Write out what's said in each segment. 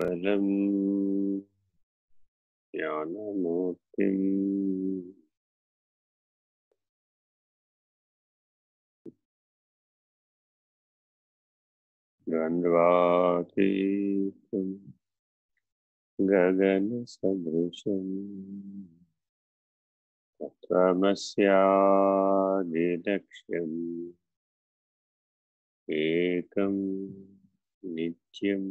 परं ज्ञानमूर्तिम् गन्ध्वातीतं गगनसदृशम् त्वमस्यादिलक्ष्यम् एकं नित्यम्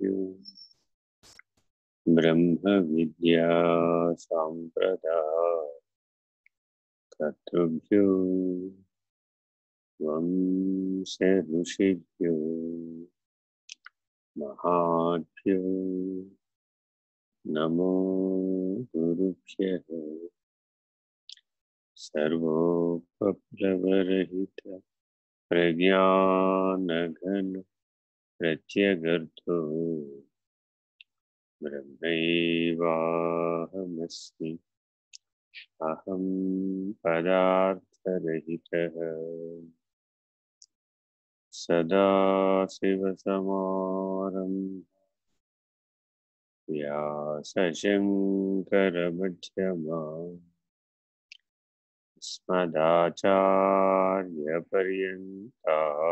ब्रह्म ब्रह्मविद्यासाम्प्रदा कर्तृभ्यो वंशऋषिभ्यो महाभ्यो। नमो गुरुभ्यः। प्रज्ञान घन प्रत्यगर्थो। ब्रह्मैवाहमस्मि। अहं पदार्थरहितः। सदाशिवसमारम्भ व्यासशङ्करमध्यमा स्मदाचार्यपर्यन्ता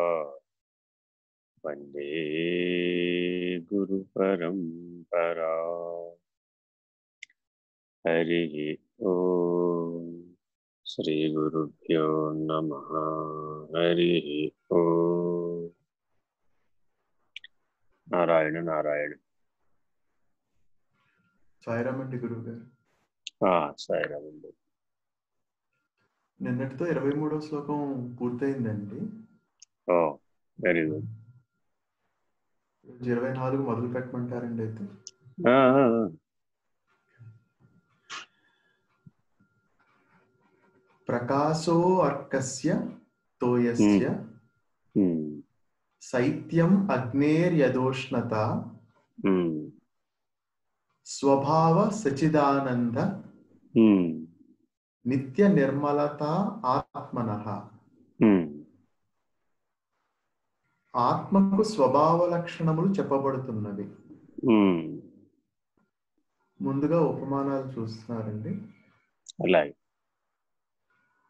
స్మదాచార్యపర్యంతా వందే గురుపరంపరా హరి ఓ. శ్రీగురుభ్యో నమ. హరి ఓ. నారాయణ నారాయణ. సాయిరామండి గురువు గారు సాయిరామండి. నిన్నటితో ఇరవై మూడో శ్లోకం పూర్తయిందండి. Very good. ఇరవై నాలుగు మొదలు పెట్టమంటారండి అయితే. ప్రకాశో అర్కస్య తోయస్య శైత్యం అగ్నేర్యదోష్ణత స్వభావ సచిదానంద నిత్య నిర్మలత ఆత్మన ఆత్మకు స్వభావ లక్షణములు చెప్పబడుతున్నవి. ముందుగా ఉపమానాలు చూస్తున్నారండి. అలాగే.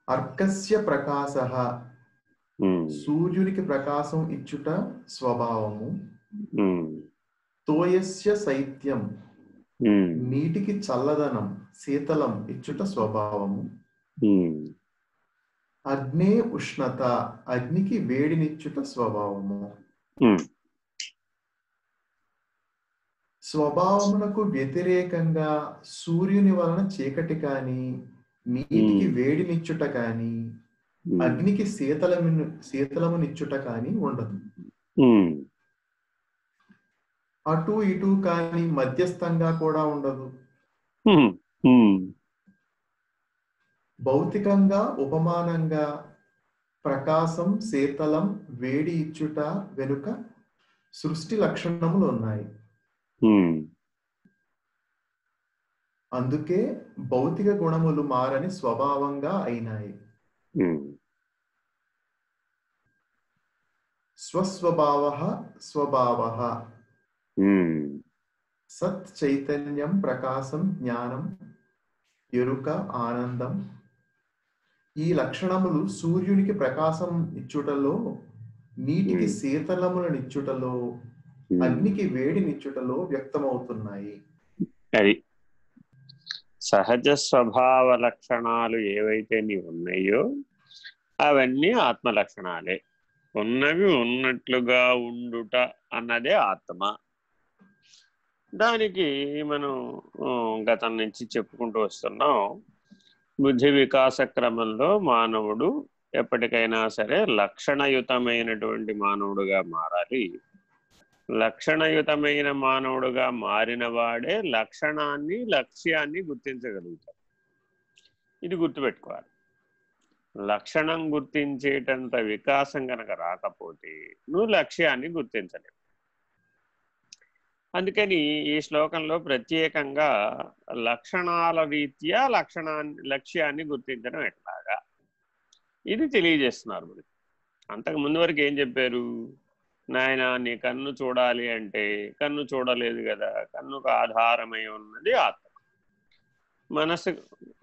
అర్కస్య ప్రకాశ. సూర్యునికి ప్రకాశం ఇచ్చుట స్వభావము. తోయస్య శైత్యం నీటికి చల్లదనం శీతలం ఇచ్చుట స్వభావము. అగ్నే ఉష్ణత అగ్నికి వేడినిచ్చుట స్వభావము. స్వభావమునకు వ్యతిరేకంగా సూర్యుని వలన చీకటి కాని నీటికి వేడినిచ్చుట కాని అగ్నికి శీతలము శీతలమునిచ్చుట కాని ఉండదు. అటు ఇటు కాని మధ్యస్థంగా కూడా ఉండదు. భౌతికంగా ఉపమానంగా ప్రకాశం శీతలం వేడి ఇచ్చుట వెనుక సృష్టి లక్షణములు ఉన్నాయి. అందుకే భౌతిక గుణములు మారని స్వభావంగా అయినాయి. స్వస్వభావ స్వభావ. సత్ చైతన్యం ప్రకాశం జ్ఞానం ఎరుక ఆనందం ఈ లక్షణములు సూర్యునికి ప్రకాశం ఇచ్చుటలో నీటికి శీతలములనిచ్చుటలో అగ్నికి వేడినిచ్చుటలో వ్యక్తమవుతున్నాయి. అది సహజ స్వభావ లక్షణాలు ఏవైతే నీ ఉన్నాయో అవన్నీ ఆత్మ లక్షణాలే ఉన్నవి ఉన్నట్లుగా ఉండుట అన్నదే ఆత్మ. దానికి మనం గతం నుంచి చెప్పుకుంటూ వస్తున్నాం. బుద్ధి వికాస క్రమంలో మానవుడు ఎప్పటికైనా సరే లక్షణయుతమైనటువంటి మానవుడుగా మారాలి. లక్షణయుతమైన మానవుడుగా మారిన వాడే లక్షణాన్ని లక్ష్యాన్ని గుర్తించగలుగుతాడు. ఇది గుర్తుపెట్టుకోవాలి. లక్షణం గుర్తించేటంత వికాసం కనుక రాకపోతే నువ్వు లక్ష్యాన్ని గుర్తించలేవు. అందుకని ఈ శ్లోకంలో ప్రత్యేకంగా లక్షణాల రీత్యా లక్షణాన్ని లక్ష్యాన్ని గుర్తించడం ఎట్లాగా? ఇది తెలియజేస్తున్నారు మరి. అంతకు ముందు వరకు ఏం చెప్పారు? నాయన నీ కన్ను చూడాలి అంటే కన్ను చూడలేదు కదా కన్నుకు ఆధారమై ఉన్నది ఆత్మ. మనసు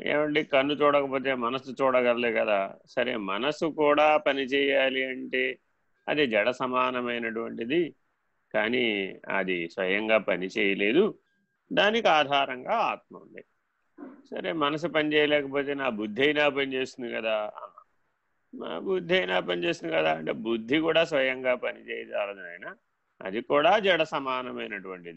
ఏమండి? కన్ను చూడకపోతే మనసు చూడగలలే కదా. సరే మనసు కూడా పని చేయాలి అంటే అది జడ సమానమైనటువంటిది. కానీ అది స్వయంగా పని చేయలేదు. దానికి ఆధారంగా ఆత్మ ఉంది. సరే మనసు పని చేయలేకపోతే నా బుద్ధి అయినా పని చేస్తుంది కదా. మా బుద్ధి అయినా పనిచేస్తుంది కదా. అంటే బుద్ధి కూడా స్వయంగా పనిచేయజాలదు ఆయన అది కూడా జడ సమానమైనటువంటిది.